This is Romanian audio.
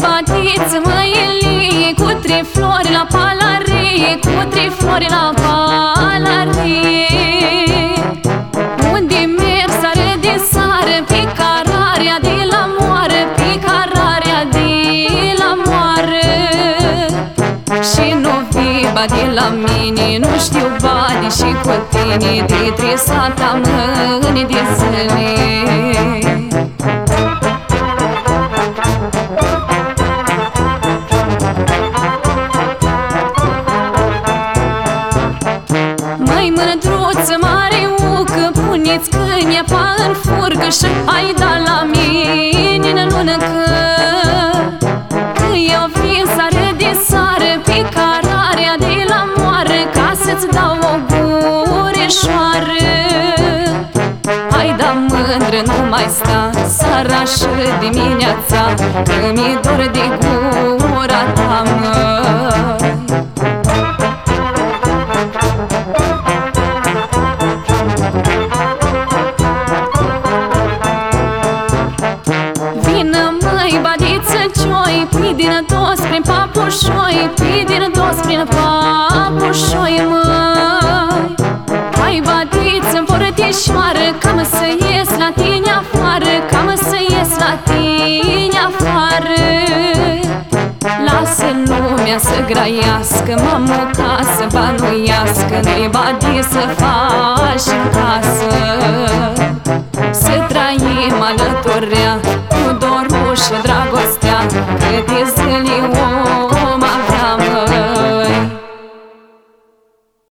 batiți măi cu trei flori la palare, cu trei flori la palare vii de la mine Nu știu bani și cu tine De tresata mâini de zile Măi mândruță mare ucă Puneți câinea pa în furcă Și hai mai sta Sara și dimineața Că mi-e dor de gura ta, măi Vină măi, badiță cioi Pidină dos prin papușoi Pidină dos prin papușoi, măi. Hai badiță în portișoară Cam să ies la tine afară Cam să ies la tine afară. Lasă lumea să graiască Mamă ca să banuiască Nu-i badie să faci în casă. Să trăim alăturea Cu dorul și dragostea Câte zile